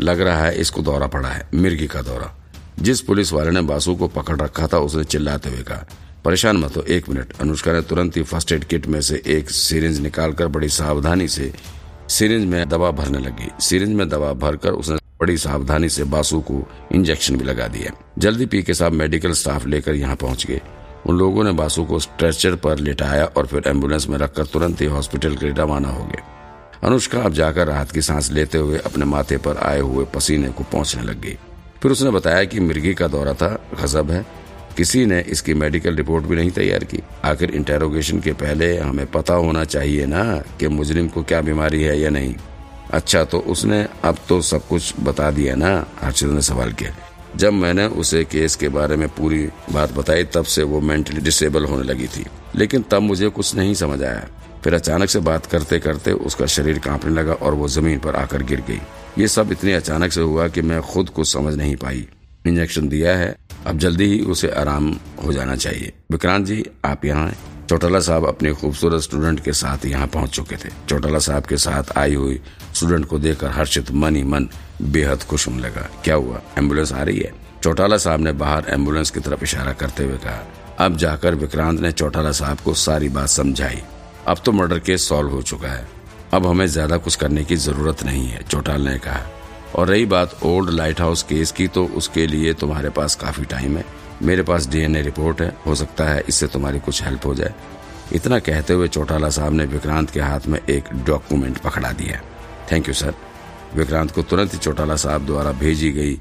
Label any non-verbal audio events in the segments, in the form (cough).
लग रहा है इसको दौरा पड़ा है, मिर्गी का दौरा। जिस पुलिस वाले ने बासु को पकड़ रखा था, उसने चिल्लाते हुए कहा, परेशान मत हो, एक मिनट, अनुष्का ने तुरंत ही फ़र्स्ट एड किट में से एक सिरिंज निकालकर बड़ी सावधानी से सीरेंज में दवा भरने लगी। सीरेंज में दवा भरकर उसने बड़ी सावधानी से बासु को इंजेक्शन भी लगा दिया जल्दी पी के साहब मेडिकल स्टाफ लेकर यहाँ पहुँच गए। उन लोगों ने बासु को स्ट्रेचर पर लेटाया और फिर एंबुलेंस में रखकर तुरंत ही हॉस्पिटल के रवाना हो गए। अनुष्का अब जाकर राहत की सांस लेते हुए अपने माथे पर आए हुए पसीने को पहुँचने लग गई। फिर उसने बताया कि मिर्गी का दौरा था, गजब है। किसी ने इसकी मेडिकल रिपोर्ट भी नहीं तैयार की। आखिर इंटेरोगेशन के पहले हमें पता होना चाहिए ना कि मुजरिम को क्या बीमारी है या नहीं। अच्छा तो उसने अब तो सब कुछ बता दिया ना? हर्षित ने सवाल किया। जब मैंने उसे केस के बारे में पूरी बात बताई, तब से वो मेंटली डिसेबल होने लगी थी। लेकिन तब मुझे कुछ नहीं समझ आया। फिर अचानक से बात करते करते उसका शरीर कांपने लगा और वो ज़मीन पर आकर गिर गई। ये सब इतने अचानक से हुआ कि मैं खुद कुछ समझ नहीं पाई। इंजेक्शन दिया है, अब जल्दी ही उसे आराम हो जाना चाहिए। विक्रांत जी, आप यहाँ हैं? चौटाला साहब अपने खूबसूरत स्टूडेंट के साथ यहाँ पहुँच चुके थे। चौटाला साहब के साथ आई हुई स्टूडेंट को देखकर हर्षित मन ही मन बेहद खुश होने लगा। क्या हुआ? एंबुलेंस आ रही है? चौटाला साहब ने बाहर एंबुलेंस की तरफ़ इशारा करते हुए कहा। अब जाकर विक्रांत ने चौटाला साहब को सारी बात समझाई। अब तो मर्डर केस सॉल्व हो चुका है। अब हमें ज़्यादा कुछ करने की ज़रूरत नहीं है, चौटाल ने कहा। और रही बात ओल्ड लाइट हाउस केस की तो उसके लिए तुम्हारे पास काफ़ी टाइम है। मेरे पास डीएनए रिपोर्ट है, हो सकता है इससे तुम्हारी कुछ हेल्प हो जाए। इतना कहते हुए चौटाला साहब ने विक्रांत के हाथ में एक डॉक्यूमेंट पकड़ा दिया। थैंक यू सर विक्रांत को तुरंत ही चौटाला साहब द्वारा भेजी गई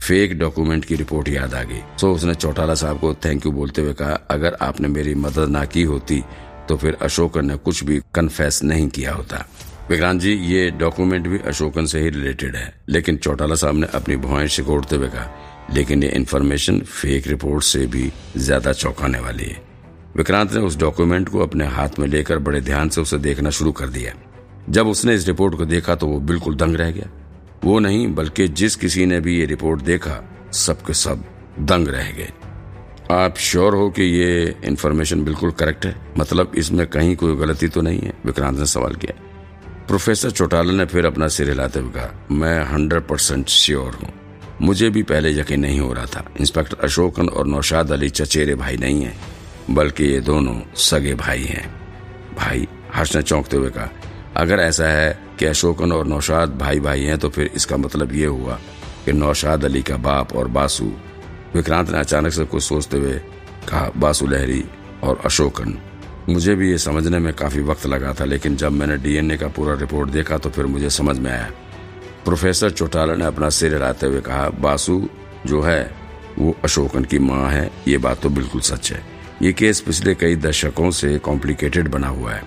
फेक डॉक्यूमेंट की रिपोर्ट याद आ गई। सो उसने चौटाला साहब को थैंक यू बोलते हुए कहा, अगर आपने मेरी मदद ना की होती तो फिर अशोकन ने कुछ भी कन्फेस नहीं किया होता। विक्रांत जी, ये डॉक्यूमेंट भी अशोकन से ही रिलेटेड है। लेकिन चौटाला साहब ने अपनी भुआएँ सिकोड़ते हुए कहा, लेकिन ये इन्फॉर्मेशन फेक रिपोर्ट से भी ज़्यादा चौंकाने वाली है। विक्रांत ने उस डॉक्यूमेंट को अपने हाथ में लेकर बड़े ध्यान से उसे देखना शुरू कर दिया। जब उसने इस रिपोर्ट को देखा तो वो बिल्कुल दंग रह गया। वो नहीं, बल्कि जिस किसी ने भी ये रिपोर्ट देखा, सबके सब दंग रह गए। आप श्योर हो कि ये इन्फॉर्मेशन बिल्कुल करेक्ट है? मतलब इसमें कहीं कोई गलती तो नहीं है? विक्रांत ने सवाल किया। प्रोफेसर चौटाला ने फिर अपना सिर हिलाते हुए कहा, मैं हंड्रेड परसेंट श्योर हूँ। मुझे भी पहले यकीन नहीं हो रहा था। इंस्पेक्टर अशोकन और नौशाद अली चचेरे भाई नहीं है, बल्कि ये दोनों सगे भाई हैं। भाई हर्ष ने चौंकते हुए कहा, अगर ऐसा है कि अशोकन और नौशाद भाई भाई हैं तो फिर इसका मतलब ये हुआ कि नौशाद अली का बाप और बासु विक्रांत ने अचानक से कुछ सोचते हुए कहा, बासु लहरी और अशोकन मुझे भी ये समझने में काफ़ी वक्त लगा था, लेकिन जब मैंने डीएनए का पूरा रिपोर्ट देखा तो फिर मुझे समझ में आया। प्रोफेसर चौटाला ने अपना सिर हिलाते हुए कहा, बासु जो है, वो अशोकन की माँ है, ये बात तो बिल्कुल सच है। ये केस पिछले कई दशकों से कॉम्प्लिकेटेड बना हुआ है।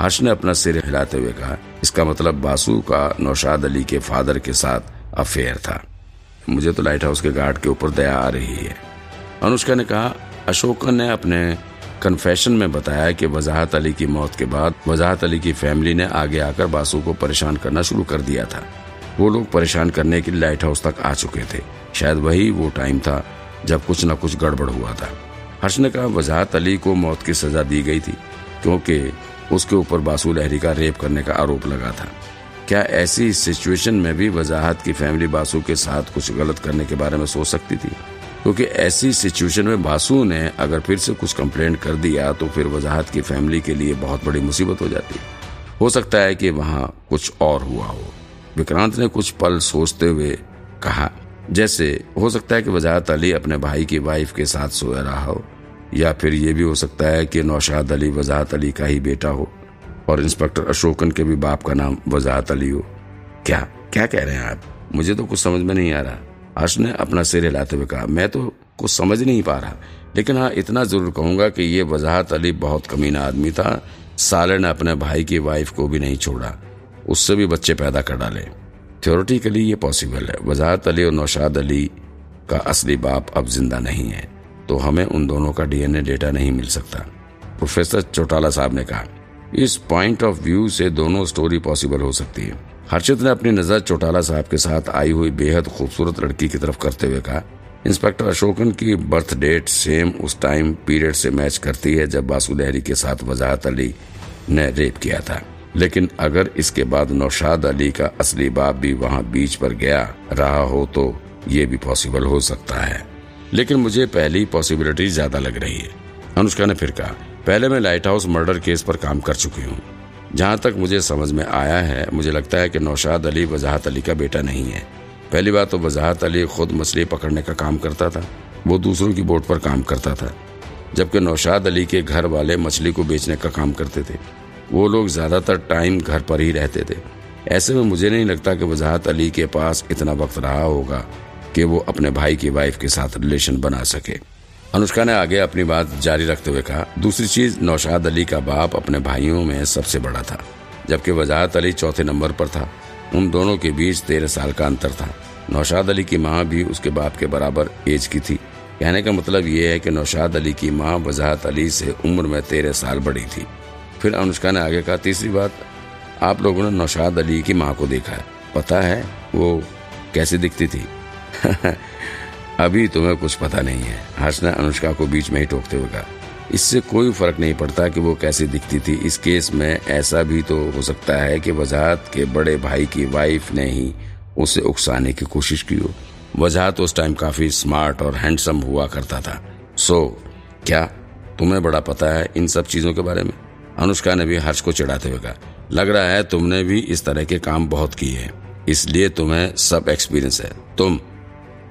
हर्ष ने अपना सिर हिलाते हुए कहा, इसका मतलब बासु का नौशाद अली के फादर के साथ अफेयर था। मुझे तो लाइट हाउस के गार्ड के ऊपर दया आ रही है। अनुष्का ने कहा अशोकन ने अपने कन्फेशन में बताया कि वजाहत अली की मौत के बाद वजाहत अली की फैमिली ने आगे आकर बासु को परेशान करना शुरू कर दिया था। वो लोग परेशान करने के लिए लाइट हाउस तक आ चुके थे। शायद वही वो टाइम था जब कुछ न कुछ गड़बड़ हुआ था। हर्ष ने कहा, वजाहत अली को मौत की सजा दी गई थी, क्योंकि उसके ऊपर बासु लहरी का रेप करने का आरोप लगा था। क्या ऐसी सिचुएशन में भी वजाहत की फैमिली बासु के साथ कुछ गलत करने के बारे में सोच सकती थी? क्योंकि ऐसी सिचुएशन में बासु ने अगर फिर से कुछ कंप्लेंट कर दिया तो फिर वजाहत की फैमिली के लिए बहुत बड़ी मुसीबत हो जाती। हो सकता है कि वहाँ कुछ और हुआ हो। विक्रांत ने कुछ पल सोचते हुए कहा, जैसे हो सकता है कि वजाहत अली अपने भाई की वाइफ के साथ सोया रहा हो, या फिर ये भी हो सकता है कि नौशाद अली वजाहत अली का ही बेटा हो। और इंस्पेक्टर अशोकन के भी बाप का नाम वजाहत अली हो। क्या क्या कह रहे हैं आप? मुझे तो कुछ समझ में नहीं आ रहा। हर्ष ने अपना सिर हिलाते हुए कहा, मैं तो कुछ समझ नहीं पा रहा। लेकिन हाँ इतना ज़रूर कहूँगा कि ये वजाहत अली बहुत कमीना आदमी था। साले ने अपने भाई की वाइफ को भी नहीं छोड़ा। उससे भी बच्चे पैदा कर डाले। थ्योरेटिकली ये पॉसिबल है। वजाहत अली और नौशाद अली का असली बाप अब ज़िंदा नहीं है। तो हमें उन दोनों का डीएनए डेटा नहीं मिल सकता। प्रोफेसर चौटाला साहब ने कहा इस पॉइंट ऑफ़ व्यू से दोनों स्टोरी पॉसिबल हो सकती है। हर्षित ने अपनी नज़र चौटाला साहब के साथ आई हुई बेहद खूबसूरत लड़की की तरफ़ करते हुए कहा इंस्पेक्टर अशोकन की बर्थ डेट सेम उस टाइम पीरियड से मैच करती है जब बासु लहरी के साथ वजाहत अली ने रेप किया था। लेकिन अगर इसके बाद नौशाद अली का असली बाप भी वहाँ बीच पर गया रहा हो तो ये भी पॉसिबल हो सकता है। लेकिन मुझे पहली पॉसिबिलिटी ज़्यादा लग रही है। अनुष्का ने फिर कहा पहले मैं लाइट हाउस मर्डर केस पर काम कर चुकी हूँ। जहाँ तक मुझे समझ में आया है, मुझे लगता है कि नौशाद अली वजाहत अली का बेटा नहीं है। पहली बात तो वजाहत अली खुद मछली पकड़ने का काम करता था, वो दूसरों की बोट पर काम करता था। जबकि नौशाद अली के घर वाले मछली को बेचने का काम करते थे। वो लोग ज़्यादातर टाइम घर पर ही रहते थे। ऐसे में मुझे नहीं लगता कि वजाहत अली के पास इतना वक्त रहा होगा कि वो अपने भाई की वाइफ के साथ रिलेशन बना सके। अनुष्का ने आगे अपनी बात जारी रखते हुए कहा, दूसरी चीज़, नौशाद अली का बाप अपने भाइयों में सबसे बड़ा था, जबकि वजाहत अली चौथे नंबर पर था। उन दोनों के बीच तेरह साल का अंतर था। नौशाद अली की माँ भी उसके बाप के बराबर एज की थी। कहने का मतलब ये है कि नौशाद अली की माँ वजाहत अली से उम्र में तेरह साल बड़ी थी। फिर अनुष्का ने आगे कहा, तीसरी बात, आप लोगों ने नौशाद अली की माँ को देखा है। पता है वो कैसी दिखती थी? (laughs) अभी तुम्हें कुछ पता नहीं है। हर्ष ने अनुष्का को बीच में ही टोकते हुए कहा। इससे कोई फ़र्क नहीं पड़ता कि वो कैसी दिखती थी। इस केस में ऐसा भी तो हो सकता है कि वजाहत के बड़े भाई की वाइफ ने ही उसे उकसाने की कोशिश की हो। वजाहत उस टाइम काफ़ी स्मार्ट और हैंडसम हुआ करता था। सो क्या तुम्हें बड़ा पता है इन सब चीज़ों के बारे में? अनुष्का ने भी हर्ष को चिढ़ाते हुए कहा। लग रहा है तुमने भी इस तरह के काम बहुत किए हैं। इसलिए तुम्हें सब एक्सपीरियंस है। तुम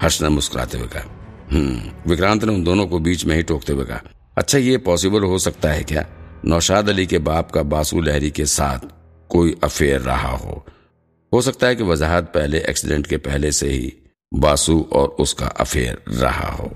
हर्ष ने मुस्कुराते हुए कहा हम्म विक्रांत ने उन दोनों को बीच में ही टोकते हुए कहा अच्छा ये पॉसिबल हो सकता है क्या? नौशाद अली के बाप का बासु लहरी के साथ कोई अफेयर रहा हो? हो सकता है कि वजाहत पहले, एक्सीडेंट के पहले से ही बासु और उसका अफेयर रहा हो।